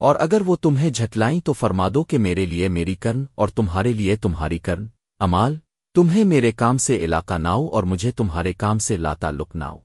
اور اگر وہ تمہیں جھٹلائیں تو فرما دو کہ میرے لیے میری کرن اور تمہارے لیے تمہاری کرن۔ امال، تمہیں میرے کام سے علاقہ ناؤ اور مجھے تمہارے کام سے لاتا لک ناؤ۔